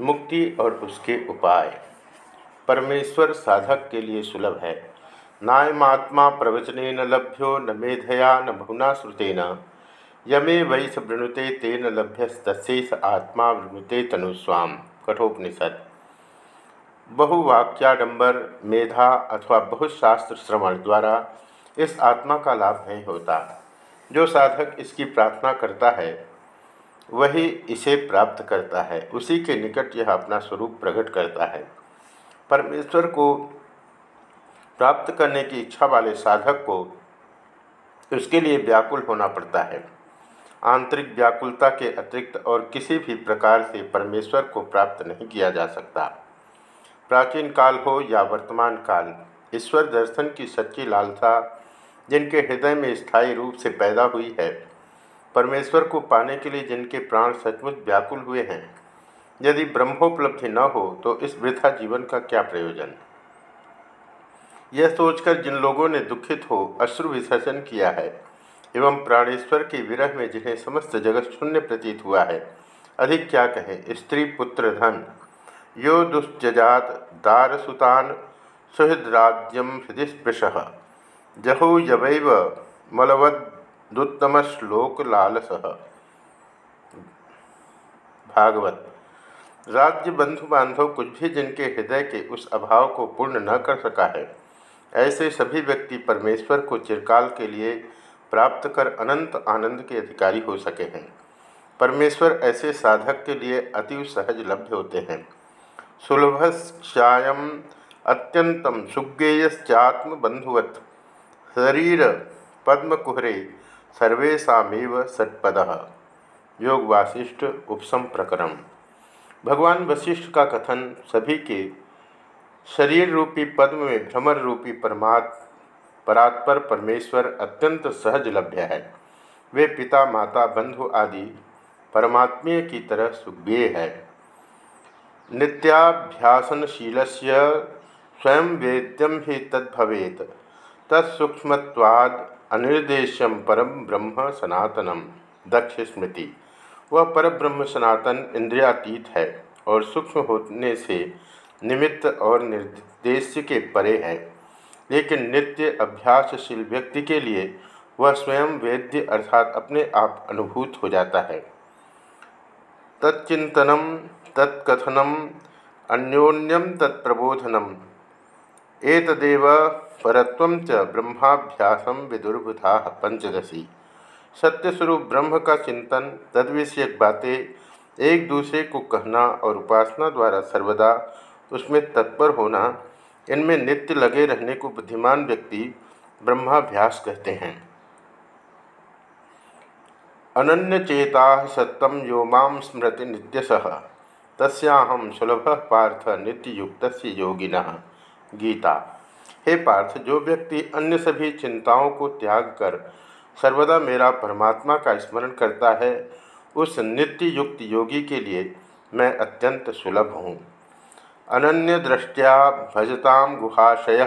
मुक्ति और उसके उपाय। परमेश्वर साधक के लिए सुलभ है। नायमात्मा प्रवचने न लभ्यो न मेधया न बहुना श्रुतेन। यमे वैस वृणुते तेन लभ्यस्तशेष आत्मा वृणुते तनुस्वाम कठोपनिषद। बहुवाक्याडंबर, मेधा अथवा बहुशास्त्र श्रवण द्वारा इस आत्मा का लाभ नहीं होता। जो साधक इसकी प्रार्थना करता है वही इसे प्राप्त करता है। उसी के निकट यह अपना स्वरूप प्रकट करता है। परमेश्वर को प्राप्त करने की इच्छा वाले साधक को उसके लिए व्याकुल होना पड़ता है। आंतरिक व्याकुलता के अतिरिक्त और किसी भी प्रकार से परमेश्वर को प्राप्त नहीं किया जा सकता। प्राचीन काल हो या वर्तमान काल, ईश्वर दर्शन की सच्ची लालसा जिनके हृदय में स्थायी रूप से पैदा हुई है परमेश्वर को पाने के लिए जिनके प्राण सचमुच व्याकुल हुए हैं। यदि ब्रह्मोपलब्धि न हो तो इस वृथा जीवन का क्या प्रयोजन? यह सोचकर जिन लोगों ने दुखित हो, अश्रु विसर्जन किया है, एवं प्राणेश्वर के विरह में जिन्हें समस्त जगत शून्य प्रतीत हुआ है, अधिक क्या कहें, स्त्री, पुत्र, धन? यो दुष्जात दारसुतान सुहृदराज्यम हृदय स्पृश जहो यवैव मलवद दुत्तम श्लोक लालस भागवत। राज्य बंधु बांधव कुछ भी जिनके हृदय के उस अभाव को पूर्ण न कर सका है, ऐसे सभी व्यक्ति परमेश्वर को चिरकाल के लिए प्राप्त कर अनंत आनंद के अधिकारी हो सके हैं। परमेश्वर ऐसे साधक के लिए अति सहज लभ्य होते हैं। सुलभश्यायम अत्यंतम सुज्ञेयश्चात्म बंधुवत शरीर पद्मकुहरे सर्वेशाव षटपद योग वासिष्ठ उपसम प्रकरण भगवान वशिष्ठ का कथन सभी के शरीर रूपी पद्म में भ्रमर रूपी परमात्, परात्पर परमेश्वर अत्यंत सहज लभ्य है। वे पिता, माता, बंधु आदि परमात्मीय की तरह सुज्ञेय है। नित्याभ्यासनशील स्वयं वेद्यम ही तद्भवेत। तत्सूक्ष्मवाद अनिर्देश्यम परम ब्रह्म सनातनम। दक्ष स्मृति। वह पर ब्रह्म सनातन इंद्रियातीत है और सूक्ष्म होने से निमित्त और निर्देश के परे है। लेकिन नित्य अभ्यासशील व्यक्ति के लिए वह स्वयं वेद्य अर्थात अपने आप अनुभूत हो जाता है। तच्चिंतनम, तत्कथनम अन्योन्यम तत्प्रबोधनम। एतदेव परत्व च ब्रह्माभ्यासम विदुर्बुधा पंचदशी। सत्यस्वरूप ब्रह्म का चिंतन, तद्विषयक बातें, एक दूसरे को कहना और उपासना द्वारा सर्वदा उसमें तत्पर होना, इनमें नित्य लगे रहने को बुद्धिमान व्यक्ति ब्रह्माभ्यास कहते हैं। अनन्य चेता सत्यम यो माम स्मृति नित्यश तस्याहम सुलभ पार्थ नित्ययुक्त योगिन। गीता। हे पार्थ, जो व्यक्ति अन्य सभी चिंताओं को त्याग कर सर्वदा मेरा परमात्मा का स्मरण करता है, उस नित्य युक्त योगी के लिए मैं अत्यंत सुलभ हूँ। अनन्य दृष्टिया भजताम गुहाशय,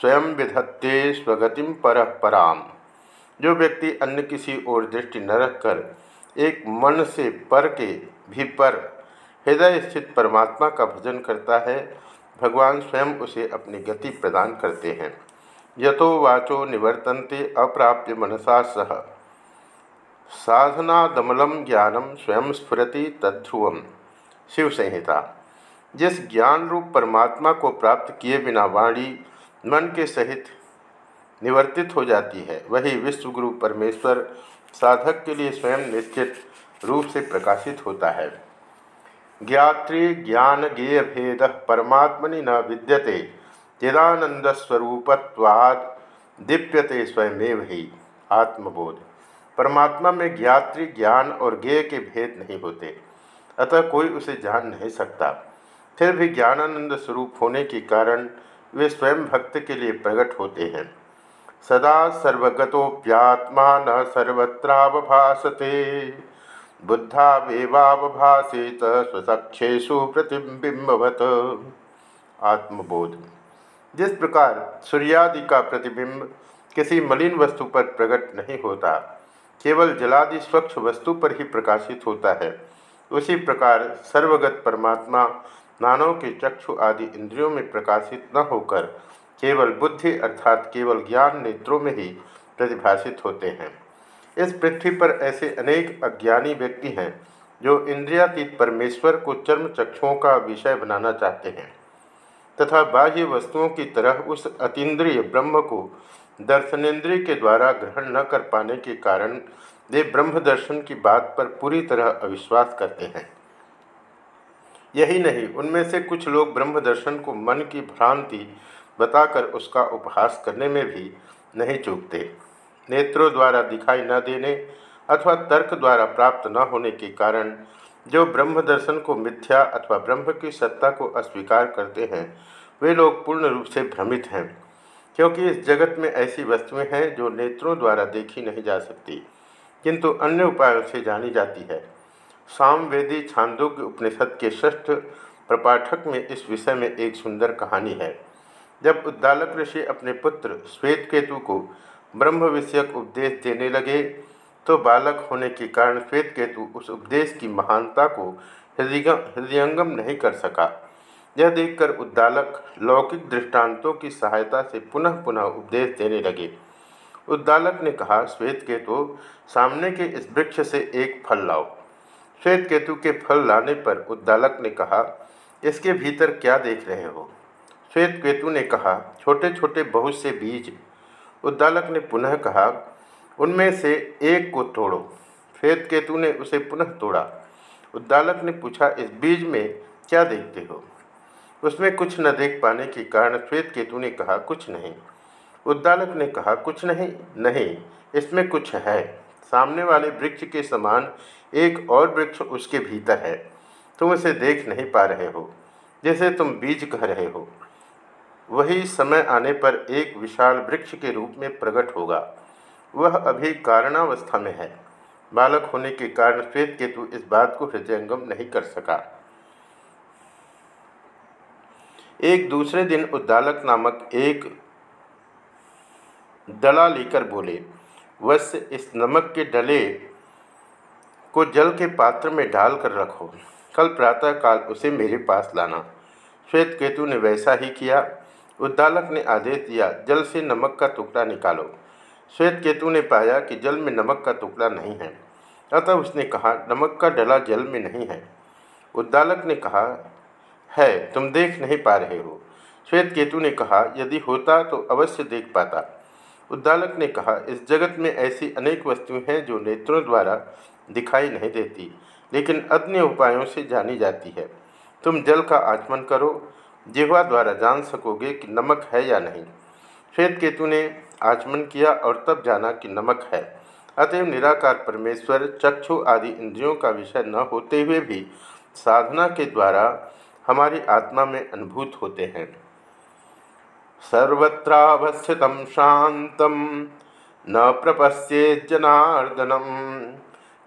स्वयं विधत्ते स्वगतिम पर पराम। जो व्यक्ति अन्य किसी ओर दृष्टि न रखकर एक मन से पर के भी पर हृदय स्थित परमात्मा का भजन करता है भगवान स्वयं उसे अपनी गति प्रदान करते हैं। यतो वाचो निवर्तन्ते अप्राप्य मनसा सह। साधना दमलम ज्ञानम स्वयं स्फुरति तद्ध्रुवम शिव संहिता जिस ज्ञान रूप परमात्मा को प्राप्त किए बिना वाणी मन के सहित निवर्तित हो जाती है, वही विश्वगुरु परमेश्वर साधक के लिए स्वयं निश्चित रूप से प्रकाशित होता है। ज्ञात्री ज्ञान गेय भेद परमात्मनि न विद्यते। चिदानंदस्वरूपत्वाद दीप्यते स्वयमेव ही आत्मबोध। परमात्मा में ज्ञात्री ज्ञान और ज्ञेय के भेद नहीं होते, अतः कोई उसे जान नहीं सकता। फिर भी ज्ञानानंद स्वरूप होने के कारण वे स्वयं भक्त के लिए प्रकट होते हैं। सदा सर्वगतोप्यात्मा न सर्वत्रावभासते। बुद्धा वेवावभाषेत स्वसक्षेशु प्रतिबिंबवत आत्मबोध। जिस प्रकार सूर्यादि का प्रतिबिंब किसी मलिन वस्तु पर प्रकट नहीं होता, केवल जलादि स्वच्छ वस्तु पर ही प्रकाशित होता है, उसी प्रकार सर्वगत परमात्मा मानव के चक्षु आदि इंद्रियों में प्रकाशित न होकर केवल बुद्धि अर्थात केवल ज्ञान नेत्रों में ही प्रतिभाषित होते हैं। इस पृथ्वी पर ऐसे अनेक अज्ञानी व्यक्ति हैं, जो इंद्रियातीत परमेश्वर को चर्म चक्षुओं का विषय बनाना चाहते हैं, तथा बाह्य वस्तुओं की तरह उस अतीन्द्रिय ब्रह्म को दर्शनेन्द्रिय के द्वारा ग्रहण न कर पाने के कारण वे ब्रह्म दर्शन की बात पर पूरी तरह अविश्वास करते हैं। यही नहीं, उनमें से कुछ लोग ब्रह्म दर्शन को मन की भ्रांति बताकर उसका उपहास करने में भी नहीं चूकते। नेत्रों द्वारा दिखाई न देने अथवा तर्क द्वारा प्राप्त न होने के कारण जो ब्रह्म दर्शन को मिथ्या अथवा ब्रह्म की सत्ता को अस्वीकार करते हैं, वे लोग पूर्ण रूप से भ्रमित हैं, क्योंकि इस जगत में ऐसी वस्तुएँ हैं जो नेत्रों द्वारा देखी नहीं जा सकती, किंतु अन्य उपायों से जानी जाती है। सामवेदी छांदोग्य उपनिषद के षष्ठ प्रपाठक में इस विषय में एक सुंदर कहानी है। जब उद्दालक ऋषि अपने पुत्र श्वेत केतु को ब्रह्म विषयक उपदेश देने लगे तो बालक होने के कारण श्वेत केतु उस उपदेश की महानता को हृदयंगम नहीं कर सका। यह देखकर उद्दालक लौकिक दृष्टांतों की सहायता से पुनः पुनः उपदेश देने लगे। उद्दालक ने कहा श्वेत केतु सामने के इस वृक्ष से एक फल लाओ। श्वेत केतु के फल लाने पर उद्दालक ने कहा, इसके भीतर क्या देख रहे हो? श्वेत केतु ने कहा छोटे छोटे बहुत से बीज उद्दालक ने पुनः कहा, उनमें से एक को तोड़ो। श्वेत केतु ने उसे पुनः तोड़ा। उद्दालक ने पूछा, इस बीज में क्या देखते हो? उसमें कुछ न देख पाने के कारण श्वेत केतु ने कहा, कुछ नहीं। उद्दालक ने कहा, कुछ नहीं नहीं, इसमें कुछ है। सामने वाले वृक्ष के समान एक और वृक्ष उसके भीतर है। तुम उसे देख नहीं पा रहे हो, जैसे तुम बीज कह रहे हो। वही समय आने पर एक विशाल वृक्ष के रूप में प्रकट होगा। वह अभी कारणावस्था में है। बालक होने के कारण श्वेत केतु इस बात को हृदयंगम नहीं कर सका। एक दूसरे दिन उद्दालक नामक एक डला लेकर बोले वश्य इस नमक के डले को जल के पात्र में डालकर रखो। कल प्रातः काल उसे मेरे पास लाना। श्वेत केतु ने वैसा ही किया। उद्दालक ने आदेश दिया, जल से नमक का टुकड़ा निकालो। श्वेत केतु ने पाया कि जल में नमक का टुकड़ा नहीं है। अतः उसने कहा, नमक का डला जल में नहीं है। उद्दालक ने कहा, है, तुम देख नहीं पा रहे हो। श्वेत केतु ने कहा, यदि होता तो अवश्य देख पाता। उद्दालक ने कहा, इस जगत में ऐसी अनेक वस्तुएँ हैं जो नेत्रों द्वारा दिखाई नहीं देती, लेकिन अन्य उपायों से जानी जाती है। तुम जल का आचमन करो जिहवा द्वारा जान सकोगे कि नमक है या नहीं। श्वेत केतु ने आचमन किया और तब जाना कि नमक है। अतएव निराकार परमेश्वर, चक्षु आदि इंद्रियों का विषय न होते हुए भी साधना के द्वारा हमारी आत्मा में अनुभूत होते हैं। सर्वत्रावस्थित शांत न प्रपश्ये जनार्दनम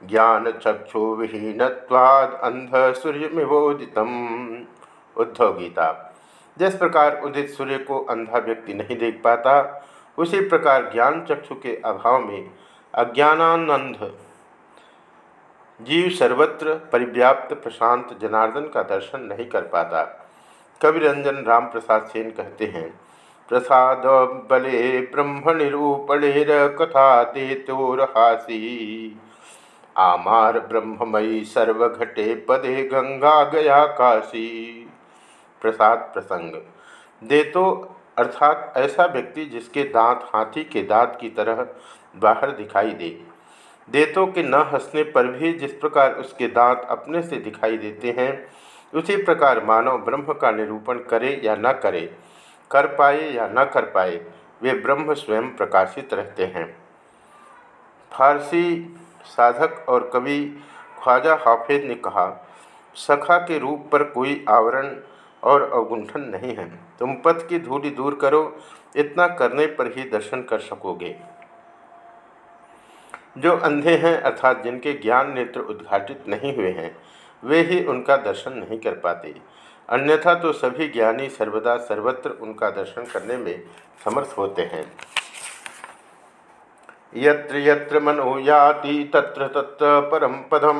ज्ञान चक्षु विहीनवाद अंध सूर्यमिवोदित उद्धव गीता। जिस प्रकार उदित सूर्य को अंधा व्यक्ति नहीं देख पाता, उसी प्रकार ज्ञान चक्षु के अभाव में अज्ञानानंद जीव सर्वत्र परिव्याप्त प्रशांत जनार्दन का दर्शन नहीं कर पाता। कविरंजन राम प्रसाद सेन कहते हैं, प्रसाद बले ब्रह्म निरूपणेर कथा देतोरहासी आमार ब्रह्ममयी सर्वघटे पदे गंगा गया काशी। प्रसाद प्रसंग। देतो अर्थात ऐसा व्यक्ति जिसके दांत हाथी के दांत की तरह बाहर दिखाई दे। देतों के न हंसने पर भी जिस प्रकार उसके दांत अपने से दिखाई देते हैं, उसी प्रकार मानव ब्रह्म का निरूपण करे या न करे, कर पाए या न कर पाए, वे ब्रह्म स्वयं प्रकाशित रहते हैं। फारसी साधक और कवि ख्वाजा हाफिज ने कहा, सखा के रूप पर कोई आवरण और अवगुंठन नहीं है। तुम पथ की धूली दूर करो, इतना करने पर ही दर्शन कर सकोगे। जो अंधे हैं अर्थात जिनके ज्ञान नेत्र उद्घाटित नहीं हुए हैं, वे ही उनका दर्शन नहीं कर पाते। अन्यथा तो सभी ज्ञानी सर्वदा सर्वत्र उनका दर्शन करने में समर्थ होते हैं। यत्र यत्र मनो याति तत्र तत्र परम पदम।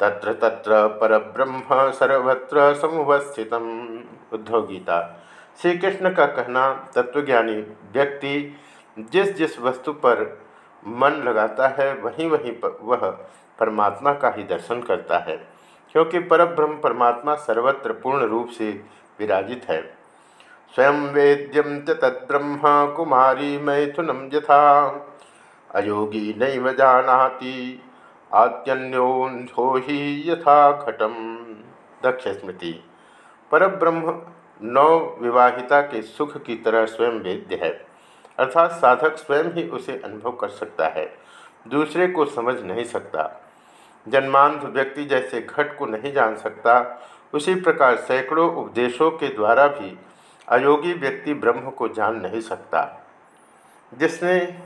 तत्र तत्र परब्रह्म सर्वत्र समुवस्थित उद्धव गीता श्री कृष्ण का कहना, तत्वज्ञानी व्यक्ति जिस जिस वस्तु पर मन लगाता है, वहीं वहीं वह परमात्मा का ही दर्शन करता है, क्योंकि परब्रह्म परमात्मा सर्वत्र पूर्ण रूप से विराजित है। स्वयं वेद्यम च तद्ब्रह्म कुमारी मैथुनम यथा। अयोगी नैव जानाति। आत्यन्योन्धो ही यथा घटम। दक्ष स्मृति। परब्रह्म नव विवाहिता के सुख की तरह स्वयं वेद्य है। अर्थात साधक स्वयं ही उसे अनुभव कर सकता है। दूसरे को समझ नहीं सकता। जन्मांध व्यक्ति जैसे घट को नहीं जान सकता। उसी प्रकार सैकड़ों उपदेशों के द्वारा भी अयोगी व्यक्ति ब्रह्म को जान नहीं सकता। जिसने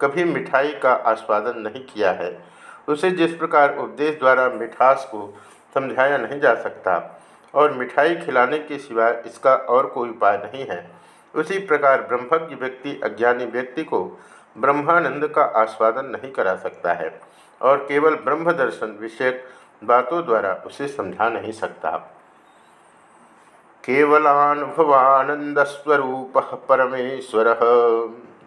कभी मिठाई का आस्वादन नहीं किया है उसे जिस प्रकार उपदेश द्वारा मिठास को समझाया नहीं जा सकता और मिठाई खिलाने के सिवाय इसका और कोई उपाय नहीं है, उसी प्रकार ब्रह्मज्ञ व्यक्ति, अज्ञानी व्यक्ति को ब्रह्मानंद का आस्वादन नहीं करा सकता है और केवल ब्रह्म दर्शन विषयक बातों द्वारा उसे समझा नहीं सकता। केवलानुभवानंद स्वरूप परमेश्वर।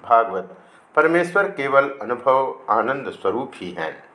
भागवत, परमेश्वर केवल अनुभव आनंद स्वरूप ही हैं।